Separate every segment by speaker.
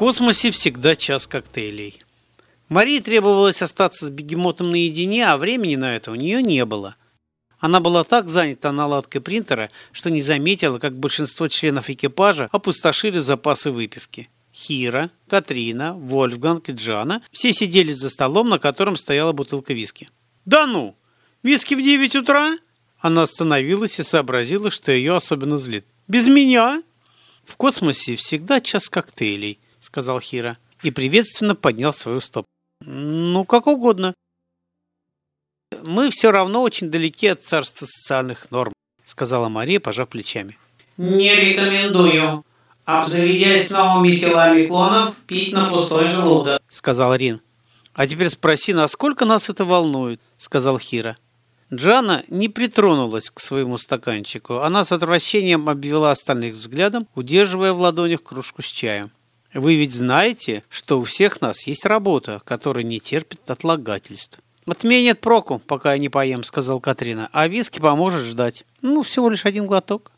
Speaker 1: Космосе всегда час коктейлей. Марии требовалось остаться с бегемотом наедине, а времени на это у нее не было. Она была так занята наладкой принтера, что не заметила, как большинство членов экипажа опустошили запасы выпивки. Хира, Катрина, Вольфганг и Джана все сидели за столом, на котором стояла бутылка виски. «Да ну! Виски в девять утра?» Она остановилась и сообразила, что ее особенно злит. «Без меня?» «В космосе всегда час коктейлей», — сказал Хира и приветственно поднял свою стопу. «Ну, как угодно». «Мы все равно очень далеки от царства социальных норм», — сказала Мария, пожав плечами.
Speaker 2: «Не рекомендую. Обзаведясь новыми телами клонов, пить на пустой желудок», —
Speaker 1: сказал Рин. «А теперь спроси, насколько нас это волнует», — сказал Хира. Джана не притронулась к своему стаканчику. Она с отвращением обвела остальных взглядом, удерживая в ладонях кружку с чаем. «Вы ведь знаете, что у всех нас есть работа, которая не терпит отлагательств». «От проку, пока я не поем», — сказал Катрина. «А виски поможет ждать. Ну, всего лишь один глоток».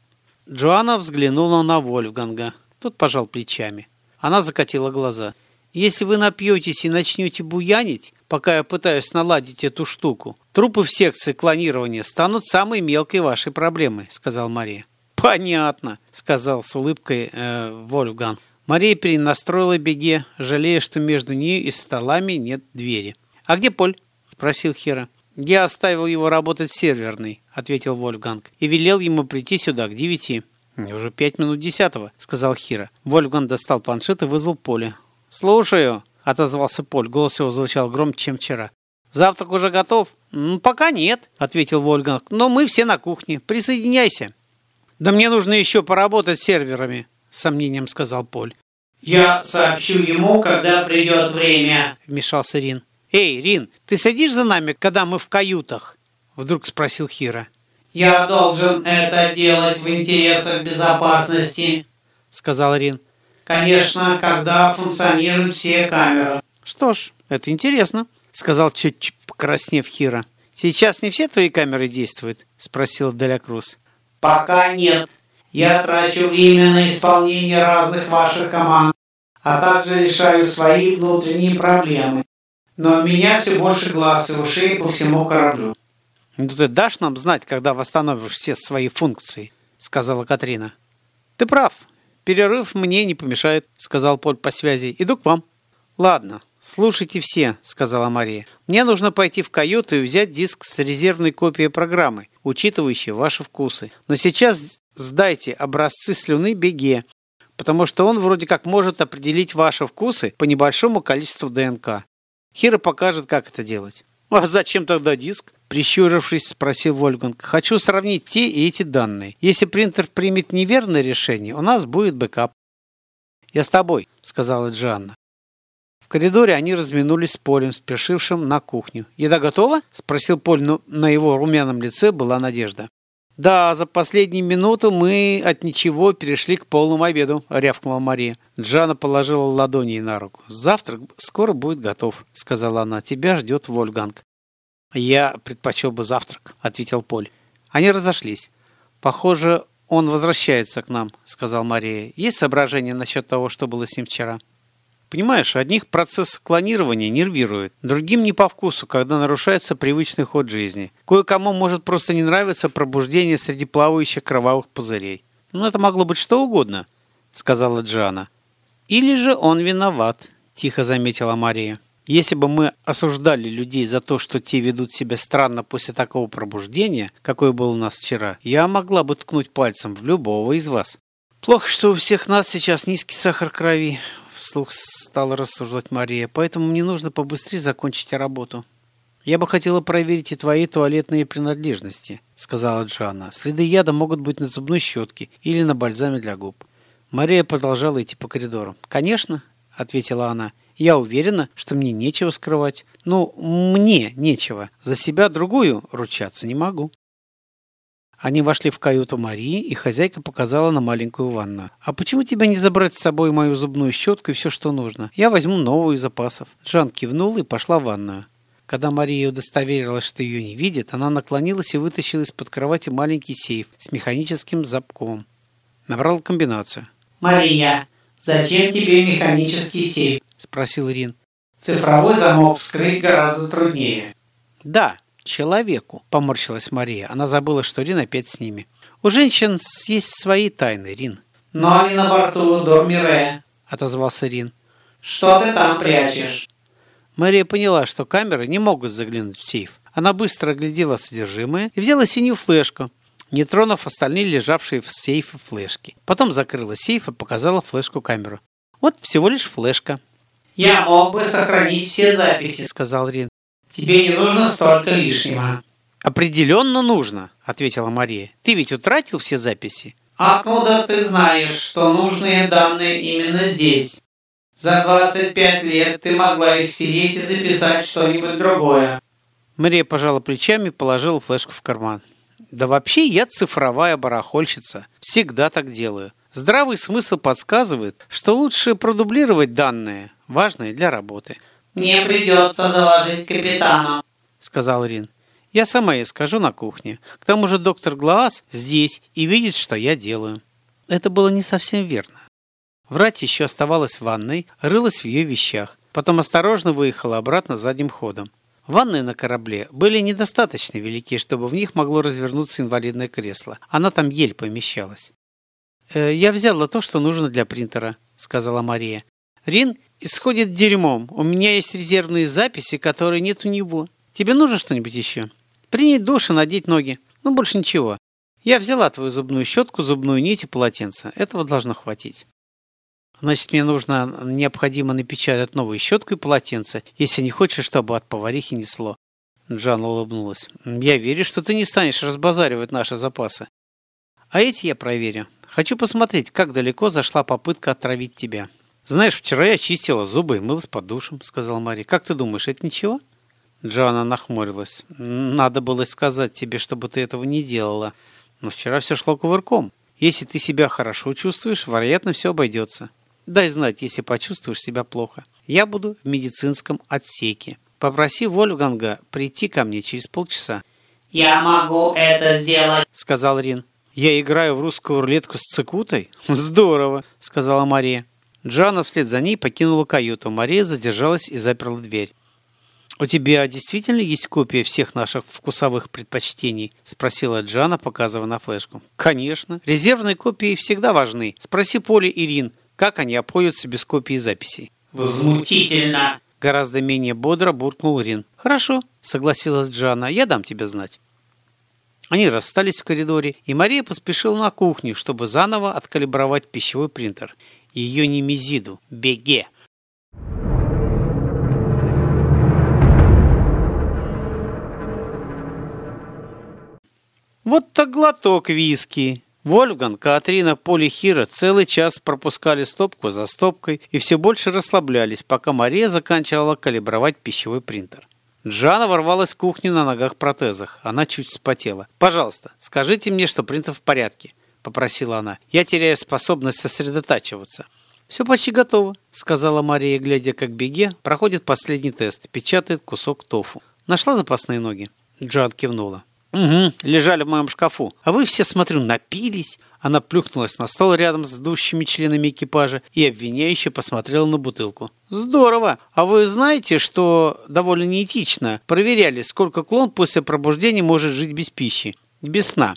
Speaker 1: Джоанна взглянула на Вольфганга. Тот пожал плечами. Она закатила глаза. «Если вы напьетесь и начнете буянить, пока я пытаюсь наладить эту штуку, трупы в секции клонирования станут самой мелкой вашей проблемой», — сказал Мария. «Понятно», — сказал с улыбкой э, Вольфганг. Мария перенастроила беге, жалея, что между ней и столами нет двери. «А где Поль?» — спросил Хера. «Я оставил его работать в серверной», — ответил Вольфганг, «и велел ему прийти сюда к девяти». «Уже пять минут десятого», — сказал Хира. Вольфганг достал планшет и вызвал Поля. «Слушаю», — отозвался Поль. Голос его звучал громче, чем вчера. «Завтрак уже готов?» «Пока нет», — ответил Вольфганг. «Но мы все на кухне. Присоединяйся». «Да мне нужно еще поработать с серверами», — с сомнением сказал Поль.
Speaker 2: «Я сообщу ему, когда придет время», —
Speaker 1: вмешался Рин. «Эй, Рин, ты садишь за нами, когда мы в каютах?» — вдруг спросил Хира.
Speaker 2: «Я должен это делать в интересах безопасности», —
Speaker 1: сказал Рин.
Speaker 2: «Конечно, когда функционируют все камеры».
Speaker 1: «Что ж, это интересно», — сказал чуть-чуть покраснев Хира. «Сейчас не все твои камеры действуют?» — спросил Деля Круз.
Speaker 2: «Пока нет. Я трачу время на исполнение разных ваших команд, а также решаю свои внутренние проблемы. Но у меня все больше глаз и ушей по всему кораблю.
Speaker 1: «Ну ты дашь нам знать, когда восстановишь все свои функции?» — сказала Катрина. «Ты прав. Перерыв мне не помешает», — сказал Поль по связи. «Иду к вам». «Ладно, слушайте все», — сказала Мария. «Мне нужно пойти в каюту и взять диск с резервной копией программы, учитывающей ваши вкусы. Но сейчас сдайте образцы слюны Беге, потому что он вроде как может определить ваши вкусы по небольшому количеству ДНК. Хира покажет, как это делать». «А зачем тогда диск?» Прищурившись, спросил Вольфганг. «Хочу сравнить те и эти данные. Если принтер примет неверное решение, у нас будет бэкап». «Я с тобой», — сказала Джанна. В коридоре они разминулись с Полем, спешившим на кухню. «Еда готова?» — спросил Поль, но на его румяном лице была надежда. «Да, за последние минуты мы от ничего перешли к полному обеду», — рявкнула Мария. Джана положила ладони на руку. «Завтрак скоро будет готов», — сказала она. «Тебя ждет Вольганг». «Я предпочел бы завтрак», — ответил Поль. Они разошлись. «Похоже, он возвращается к нам», — сказал Мария. «Есть соображения насчет того, что было с ним вчера?» Понимаешь, одних процесс клонирования нервирует, другим не по вкусу, когда нарушается привычный ход жизни. Кое-кому может просто не нравиться пробуждение среди плавающих кровавых пузырей. Ну, это могло быть что угодно, сказала Джана. Или же он виноват, тихо заметила Мария. Если бы мы осуждали людей за то, что те ведут себя странно после такого пробуждения, какое было у нас вчера, я могла бы ткнуть пальцем в любого из вас. Плохо, что у всех нас сейчас низкий сахар крови, вслух стала рассуждать Мария, поэтому мне нужно побыстрее закончить работу. «Я бы хотела проверить и твои туалетные принадлежности», — сказала Джоанна. «Следы яда могут быть на зубной щетке или на бальзаме для губ». Мария продолжала идти по коридору. «Конечно», — ответила она. Я уверена, что мне нечего скрывать. Ну, мне нечего. За себя другую ручаться не могу. Они вошли в каюту Марии, и хозяйка показала на маленькую ванну. «А почему тебе не забрать с собой мою зубную щетку и все, что нужно? Я возьму новую из запасов». Джан кивнула и пошла в ванную. Когда Мария удостоверилась, что ее не видит, она наклонилась и вытащила из-под кровати маленький сейф с механическим замком. Набрала комбинацию.
Speaker 2: «Мария, «Зачем тебе механический сейф?» – спросил Рин. «Цифровой замок вскрыть гораздо труднее».
Speaker 1: «Да, человеку», – поморщилась Мария. Она забыла, что Рин опять с ними. «У женщин есть свои тайны, Рин».
Speaker 2: «Но они на борту Дормире», –
Speaker 1: отозвался Рин.
Speaker 2: «Что ты там прячешь?»
Speaker 1: Мария поняла, что камеры не могут заглянуть в сейф. Она быстро оглядела содержимое и взяла синюю флешку, не тронув остальные лежавшие в сейфе флешки. Потом закрыла сейф и показала флешку камеру. Вот всего лишь флешка.
Speaker 2: «Я мог бы сохранить все записи», — сказал Рин. «Тебе не нужно столько лишнего».
Speaker 1: «Определенно нужно», — ответила Мария. «Ты ведь утратил все записи?»
Speaker 2: «Откуда ты знаешь, что нужные данные именно здесь? За 25 лет ты могла их стереть и записать что-нибудь другое».
Speaker 1: Мария пожала плечами и положила флешку в карман. «Да вообще я цифровая барахольщица. Всегда так делаю. Здравый смысл подсказывает, что лучше продублировать данные, важные для работы».
Speaker 2: «Мне придется доложить капитану», —
Speaker 1: сказал Рин. «Я сама ей скажу на кухне. К тому же доктор Глаас здесь и видит, что я делаю». Это было не совсем верно. Врать еще оставалась в ванной, рылась в ее вещах. Потом осторожно выехала обратно задним ходом. Ванны на корабле были недостаточно велики, чтобы в них могло развернуться инвалидное кресло. Она там еле помещалась. «Э, «Я взяла то, что нужно для принтера», — сказала Мария. «Рин исходит дерьмом. У меня есть резервные записи, которые нет у него. Тебе нужно что-нибудь еще? Принять душ и надеть ноги. Ну, больше ничего. Я взяла твою зубную щетку, зубную нить и полотенце. Этого должно хватить». Значит, мне нужно необходимо напечатать новую щетку и полотенце, если не хочешь, чтобы от поварихи несло. Джан улыбнулась. Я верю, что ты не станешь разбазаривать наши запасы. А эти я проверю. Хочу посмотреть, как далеко зашла попытка отравить тебя. Знаешь, вчера я чистила зубы и мылась под душем, сказала Мари. Как ты думаешь, это ничего? Джоанна нахмурилась. Надо было сказать тебе, чтобы ты этого не делала. Но вчера все шло кувырком. Если ты себя хорошо чувствуешь, вероятно, все обойдется. Дай знать, если почувствуешь себя плохо. Я буду в медицинском отсеке. Попроси Вольфганга прийти ко мне через полчаса.
Speaker 2: «Я могу это сделать», — сказал Рин.
Speaker 1: «Я играю в русскую рулетку с цикутой?» «Здорово», — сказала Мария. Джана вслед за ней покинула каюту. Мария задержалась и заперла дверь. «У тебя действительно есть копия всех наших вкусовых предпочтений?» – спросила Джана, показывая на флешку. «Конечно. Резервные копии всегда важны. Спроси Поли и Рин как они обходятся без копии записей.
Speaker 2: «Возмутительно!»
Speaker 1: Гораздо менее бодро буркнул Рин. «Хорошо», — согласилась Джана, — «я дам тебе знать». Они расстались в коридоре, и Мария поспешила на кухню, чтобы заново откалибровать пищевой принтер. Ее немезиду, Беге. Вот так глоток виски. Вольфган, Катрина, Поли Хира целый час пропускали стопку за стопкой и все больше расслаблялись, пока Мария заканчивала калибровать пищевой принтер. Джана ворвалась в кухню на ногах-протезах. Она чуть вспотела. «Пожалуйста, скажите мне, что принтер в порядке», — попросила она. «Я теряю способность сосредотачиваться». «Все почти готово», — сказала Мария, глядя, как Беге проходит последний тест, печатает кусок тофу. «Нашла запасные ноги?» Джан кивнула. «Угу, лежали в моем шкафу. А вы все, смотрю, напились». Она плюхнулась на стол рядом с дущими членами экипажа и обвиняюще посмотрела на бутылку. «Здорово! А вы знаете, что довольно неэтично проверяли, сколько клон после пробуждения может жить без пищи, без сна?»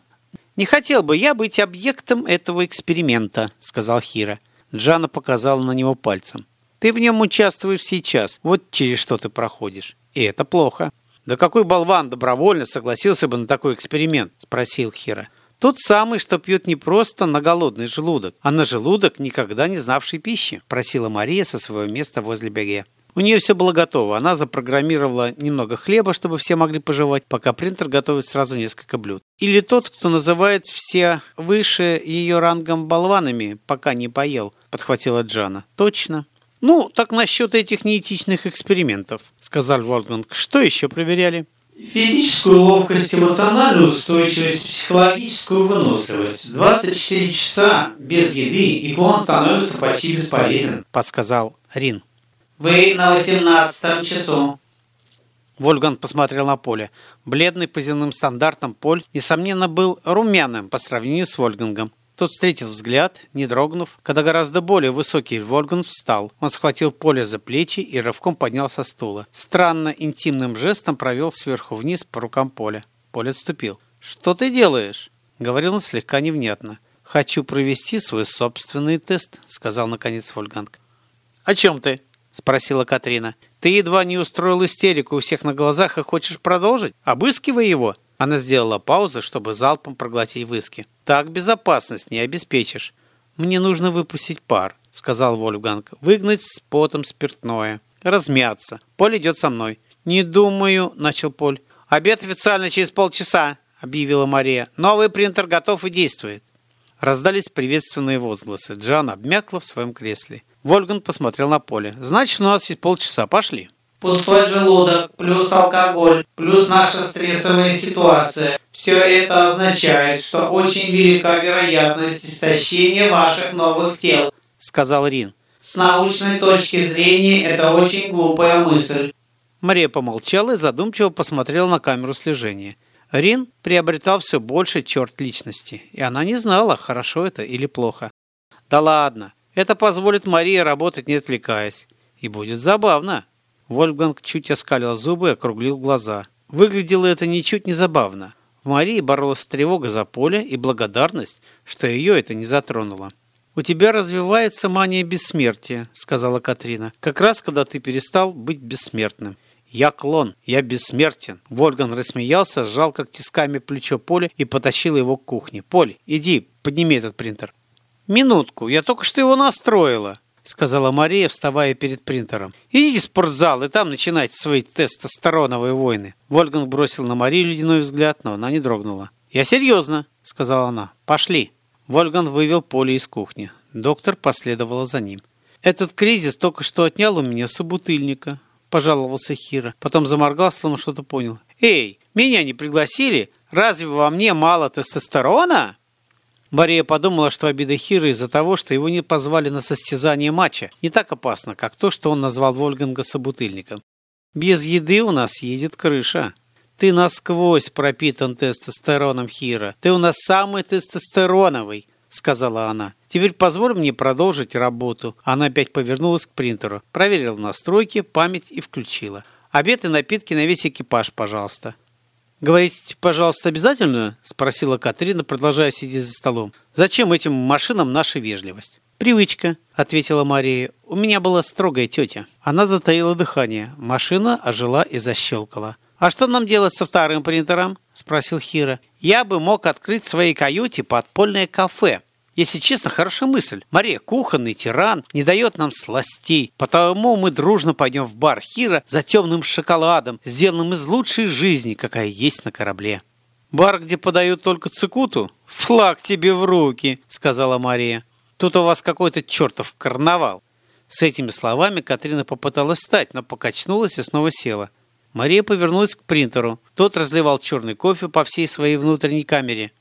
Speaker 1: «Не хотел бы я быть объектом этого эксперимента», — сказал Хира. Джана показала на него пальцем. «Ты в нем участвуешь сейчас, вот через что ты проходишь. И это плохо». «Да какой болван добровольно согласился бы на такой эксперимент?» – спросил Хира. «Тот самый, что пьет не просто на голодный желудок, а на желудок, никогда не знавший пищи», – просила Мария со своего места возле Беге. У нее все было готово. Она запрограммировала немного хлеба, чтобы все могли пожевать, пока принтер готовит сразу несколько блюд. Или тот, кто называет все выше ее рангом болванами, пока не поел, подхватила Джана. Точно. «Ну, так насчет этих неэтичных экспериментов», — сказал Вольфганг. «Что еще проверяли?»
Speaker 2: Физическую ловкость, эмоциональную устойчивость, психологическую выносливость. 24 часа без еды, и клон становится почти бесполезен», —
Speaker 1: подсказал Рин.
Speaker 2: «Вы на 18 часу».
Speaker 1: Вольган посмотрел на Поле. Бледный по земным стандартам Поль, несомненно, был румяным по сравнению с Вольгангом. Тот встретил взгляд, не дрогнув, когда гораздо более высокий Вольган встал. Он схватил Поля за плечи и рывком поднял со стула. Странно интимным жестом провел сверху вниз по рукам Поля. Поле отступил. «Что ты делаешь?» — говорил он слегка невнятно. «Хочу провести свой собственный тест», — сказал наконец Вольганг. «О чем ты?» — спросила Катрина. «Ты едва не устроил истерику у всех на глазах и хочешь продолжить? Обыскивай его!» Она сделала паузу, чтобы залпом проглотить виски. «Так безопасность не обеспечишь. Мне нужно выпустить пар», — сказал Вольфганг. «Выгнать с потом спиртное. Размяться. Поль идет со мной». «Не думаю», — начал Поль. «Обед официально через полчаса», — объявила Мария. «Новый принтер готов и действует». Раздались приветственные возгласы. Джан обмякла в своем кресле. Вольган посмотрел на поле. «Значит, у нас есть полчаса. Пошли».
Speaker 2: Пустой желудок, плюс алкоголь, плюс наша стрессовая ситуация. Все это означает, что очень велика вероятность истощения ваших новых тел», —
Speaker 1: сказал Рин.
Speaker 2: «С научной точки зрения это очень глупая мысль».
Speaker 1: Мария помолчала и задумчиво посмотрела на камеру слежения. Рин приобретал все больше черт личности, и она не знала, хорошо это или плохо. Да ладно, это позволит Марии работать, не отвлекаясь. И будет забавно. Вольфганг чуть оскалил зубы и округлил глаза. Выглядело это ничуть не забавно. В Марии боролась тревога за поле и благодарность, что ее это не затронуло. «У тебя развивается мания бессмертия», — сказала Катрина. «Как раз, когда ты перестал быть бессмертным». «Я клон, я бессмертен!» Вольган рассмеялся, сжал как тисками плечо Поля и потащил его к кухне. «Поль, иди, подними этот принтер». «Минутку, я только что его настроила», — сказала Мария, вставая перед принтером. «Идите в спортзал и там начинайте свои тестостероновые войны». Вольган бросил на Марию ледяной взгляд, но она не дрогнула. «Я серьезно», — сказала она. «Пошли». Вольган вывел Поле из кухни. Доктор последовала за ним. «Этот кризис только что отнял у меня собутыльника пожаловался Хира. Потом заморгал, словно что-то понял. «Эй, меня не пригласили? Разве во мне мало тестостерона?» Мария подумала, что обида Хира из-за того, что его не позвали на состязание матча, не так опасно, как то, что он назвал Вольганга собутыльником. «Без еды у нас едет крыша. Ты насквозь пропитан тестостероном, Хира. Ты у нас самый тестостероновый сказала она. «Теперь позволь мне продолжить работу». Она опять повернулась к принтеру, проверила настройки, память и включила. «Обед и напитки на весь экипаж, пожалуйста». «Говорите, пожалуйста, обязательно?» – спросила Катрина, продолжая сидеть за столом. «Зачем этим машинам наша вежливость?» «Привычка», — ответила Мария. «У меня была строгая тетя». Она затаила дыхание. Машина ожила и защелкала. «А что нам делать со вторым принтером?» — спросил Хира. «Я бы мог открыть в своей каюте подпольное кафе. Если честно, хорошая мысль. Мария, кухонный тиран, не дает нам сластей. Потому мы дружно пойдем в бар Хира за темным шоколадом, сделанным из лучшей жизни, какая есть на корабле. «Бар, где подают только цикуту? Флаг тебе в руки!» — сказала Мария. «Тут у вас какой-то чертов карнавал!» С этими словами Катрина попыталась встать, но покачнулась и снова села. Мария повернулась к принтеру. Тот разливал черный кофе по всей своей внутренней камере.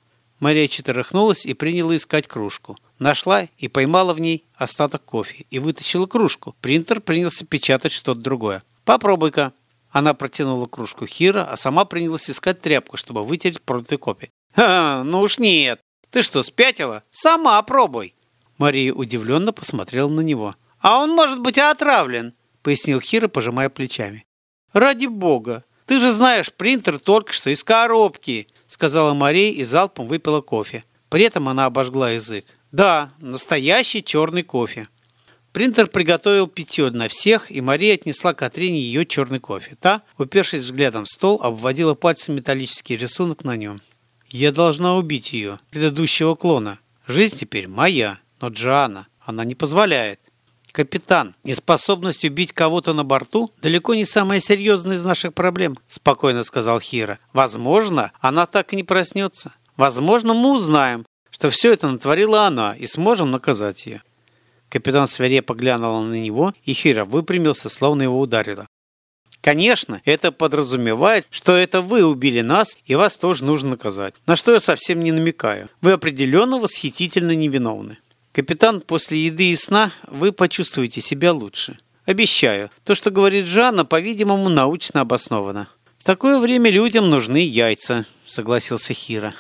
Speaker 1: Мария четырехнулась и приняла искать кружку. Нашла и поймала в ней остаток кофе и вытащила кружку. Принтер принялся печатать что-то другое. «Попробуй-ка». Она протянула кружку Хира, а сама принялась искать тряпку, чтобы вытереть пролитый кофе. «Ха, ну уж нет. Ты что, спятила? Сама пробуй». Мария удивленно посмотрела на него. «А он может быть отравлен», — пояснил Хира, пожимая плечами. «Ради бога! Ты же знаешь, принтер только что из коробки сказала Мария и залпом выпила кофе. При этом она обожгла язык. Да, настоящий черный кофе. Принтер приготовил питье на всех, и Мария отнесла Катрине ее черный кофе. Та, упершись взглядом в стол, обводила пальцем металлический рисунок на нем. «Я должна убить ее, предыдущего клона. Жизнь теперь моя, но Джоанна, она не позволяет. «Капитан, неспособность убить кого-то на борту далеко не самая серьезная из наших проблем», – спокойно сказал Хира. «Возможно, она так и не проснется. Возможно, мы узнаем, что все это натворила она и сможем наказать ее». Капитан свирепо глянул на него, и Хира выпрямился, словно его ударило. Конечно, это подразумевает, что это вы убили нас, и вас тоже нужно наказать. На что я совсем не намекаю. Вы определенно восхитительно невиновны. Капитан, после еды и сна вы почувствуете себя лучше. Обещаю, то, что говорит Жанна, по-видимому, научно обосновано. В такое время людям нужны яйца, согласился Хира.